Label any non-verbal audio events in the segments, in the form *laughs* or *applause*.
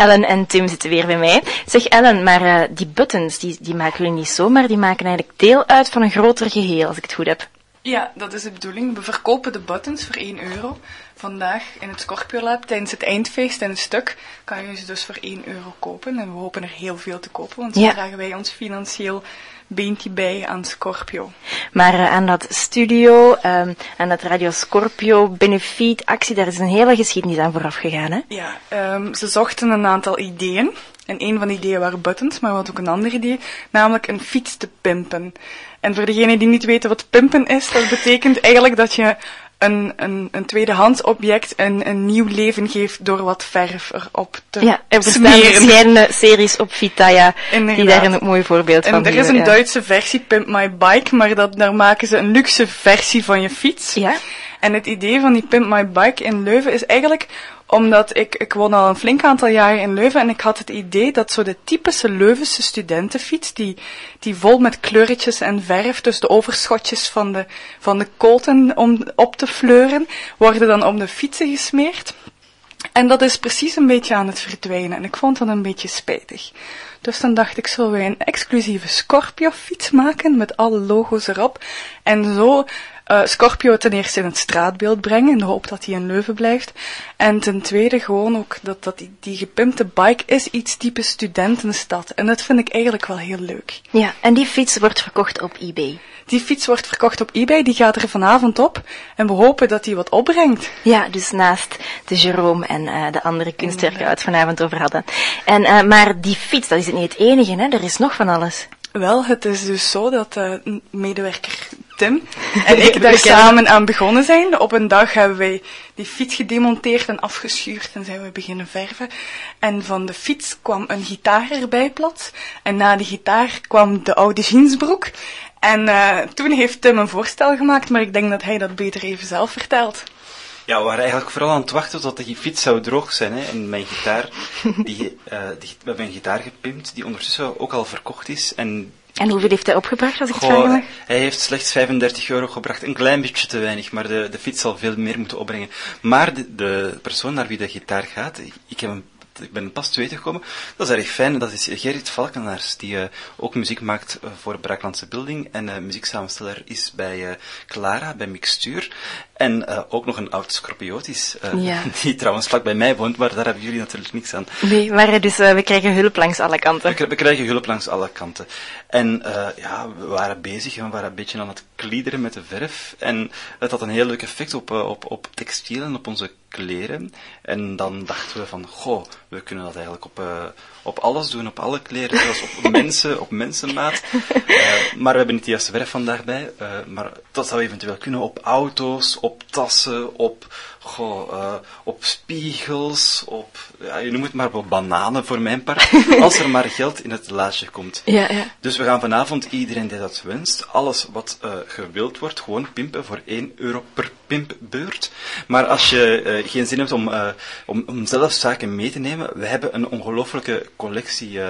Ellen en Tim zitten weer bij mij. Zeg Ellen, maar uh, die buttons, die, die maken jullie niet zomaar, die maken eigenlijk deel uit van een groter geheel, als ik het goed heb. Ja, dat is de bedoeling. We verkopen de buttons voor 1 euro. Vandaag in het Scorpio Lab tijdens het eindfeest en het stuk kan je ze dus voor 1 euro kopen. En we hopen er heel veel te kopen, want zo dragen wij ons financieel beentje bij aan Scorpio. Maar uh, aan dat studio, um, aan dat Radio Scorpio benefiet actie, daar is een hele geschiedenis aan vooraf gegaan, hè? Ja, um, ze zochten een aantal ideeën. En een van die ideeën waren buttons, maar we hadden ook een ander idee, namelijk een fiets te pimpen. En voor degenen die niet weten wat pimpen is, dat betekent eigenlijk dat je een, een, een tweedehands object een, een nieuw leven geeft door wat verf erop te ja, er bestaan verschillende series op Vitaya die daar een mooi voorbeeld en van er is een Duitse versie, Pimp My Bike, maar dat, daar maken ze een luxe versie van je fiets. Ja. En het idee van die Pimp My Bike in Leuven is eigenlijk omdat ik, ik woon al een flink aantal jaren in Leuven en ik had het idee dat zo de typische Leuvense studentenfiets, die, die vol met kleurtjes en verf, dus de overschotjes van de, van de koten om op te fleuren, worden dan om de fietsen gesmeerd. En dat is precies een beetje aan het verdwijnen en ik vond dat een beetje spijtig. Dus dan dacht ik, zullen wij een exclusieve Scorpio fiets maken met alle logo's erop en zo uh, Scorpio ten eerste in het straatbeeld brengen, in de hoop dat hij in Leuven blijft. En ten tweede gewoon ook dat, dat die, die gepimpte bike is iets type studentenstad. En dat vind ik eigenlijk wel heel leuk. Ja, en die fiets wordt verkocht op eBay. Die fiets wordt verkocht op eBay, die gaat er vanavond op. En we hopen dat die wat opbrengt. Ja, dus naast de Jerome en uh, de andere kunstwerken waar we het vanavond over hadden. En, uh, maar die fiets, dat is niet het enige, hè? er is nog van alles. Wel, het is dus zo dat uh, medewerker Tim *laughs* en ik daar samen aan begonnen zijn. Op een dag hebben wij die fiets gedemonteerd en afgeschuurd en zijn we beginnen verven. En van de fiets kwam een gitaar erbij plat. En na de gitaar kwam de oude jeansbroek. En uh, toen heeft Tim een voorstel gemaakt, maar ik denk dat hij dat beter even zelf vertelt. Ja, we waren eigenlijk vooral aan het wachten tot die fiets zou droog zijn. Hè. En mijn gitaar, die, uh, die, we hebben een gitaar gepimpt, die ondertussen ook al verkocht is. En en hoeveel heeft hij opgebracht, als ik het vragen mag? Hij heeft slechts 35 euro gebracht. Een klein beetje te weinig, maar de, de fiets zal veel meer moeten opbrengen. Maar de, de persoon naar wie de gitaar gaat, ik heb hem ik ben pas te weten gekomen. Dat is erg fijn. Dat is Gerrit Valkenaars, die uh, ook muziek maakt uh, voor Braaklandse Building en uh, muzieksamensteller is bij Clara, bij Mixtuur. En ook nog een oud Scorpiotis, ja. *laughs* die trouwens vlak bij mij woont, maar daar hebben jullie natuurlijk niks aan. Nee, maar dus we krijgen hulp langs alle kanten. We, we krijgen hulp langs alle kanten. En ja, we waren bezig en we waren een beetje aan het kliederen met de verf. En het had een heel leuk effect op, op, op textielen, op onze kleren. En dan dachten we van, goh, we kunnen dat eigenlijk op, uh, op alles doen, op alle kleren, zelfs op *laughs* mensen, op mensenmaat. Uh, maar we hebben niet de juiste verf vandaag bij. Uh, maar dat zou eventueel kunnen op auto's, op tassen, op goh, uh, op spiegels, op, ja, je noemt het maar op bananen voor mijn part, *laughs* als er maar geld in het laadje komt. Ja, ja. Dus we gaan vanavond iedereen die dat wenst, alles wat uh, gewild wordt, gewoon pimpen voor 1 euro per pimpbeurt. Maar als je uh, geen zin hebt om, om, om zelf zaken mee te nemen, we hebben een ongelofelijke collectie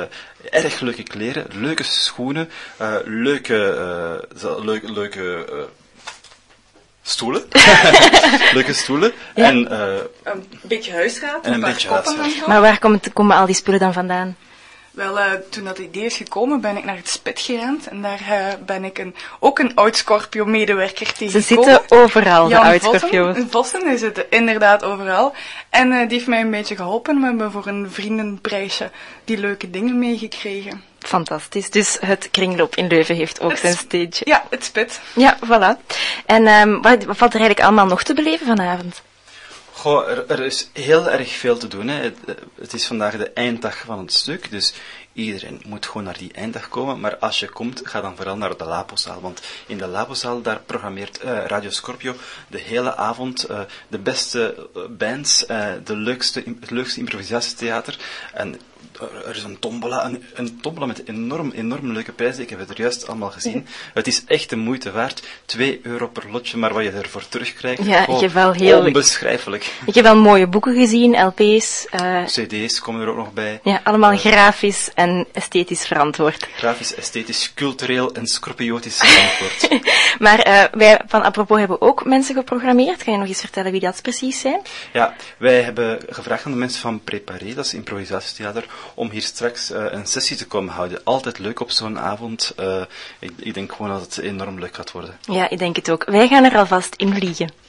erg leuke kleren, leuke schoenen, leuke, leuke, leuke stoelen. *laughs* Leuke stoelen. En, uh, een beetje huisraad. En een, beetje huisraad. Maar waar komen, komen al die spullen dan vandaan? Wel, uh, toen dat idee is gekomen, ben ik naar het Spit gerend. En daar uh, ben ik een, ook een oud Scorpio-medewerker tegengekomen. Ze zitten overal, Jan de oud Scorpio's. Vossen, Vossen, die zitten inderdaad overal. En uh, die heeft mij een beetje geholpen. We hebben voor een vriendenprijsje die leuke dingen meegekregen. Fantastisch. Dus het kringloop in Leuven heeft ook zijn stage. Ja, het spit. Ja, voilà. En um, wat, wat valt er eigenlijk allemaal nog te beleven vanavond? Goh, er, er, is heel erg veel te doen. Hè. Het, het, is vandaag de einddag van het stuk, dus iedereen moet gewoon naar die einddag komen. Maar als je komt, ga dan vooral naar de Lapozaal. Want in de Lapozaal, daar programmeert uh, Radio Scorpio de hele avond uh, de beste uh, bands, de leukste, het leukste improvisatietheater. En er is een tombola, een, een tombola met enorm, enorm leuke prijzen. Ik heb het er juist allemaal gezien. Het is echt de moeite waard. 2 euro per lotje, maar wat je ervoor terugkrijgt, ja, oh, heel, onbeschrijfelijk. Ik heb al mooie boeken gezien, LP's. Uh, CD's komen er ook nog bij. Ja, allemaal grafisch en esthetisch verantwoord. Grafisch, esthetisch, cultureel en scorpiotisch verantwoord. *laughs* maar uh, wij van Apropos hebben ook mensen geprogrammeerd. Kan je nog eens vertellen wie dat precies zijn? Ja, wij hebben gevraagd aan de mensen van Preparé, dat is improvisatietheater, om hier straks een sessie te komen houden. Altijd leuk op zo'n avond. Ik, ik, denk gewoon dat het enorm leuk gaat worden. Ja, ik denk het ook. Wij gaan er alvast in vliegen.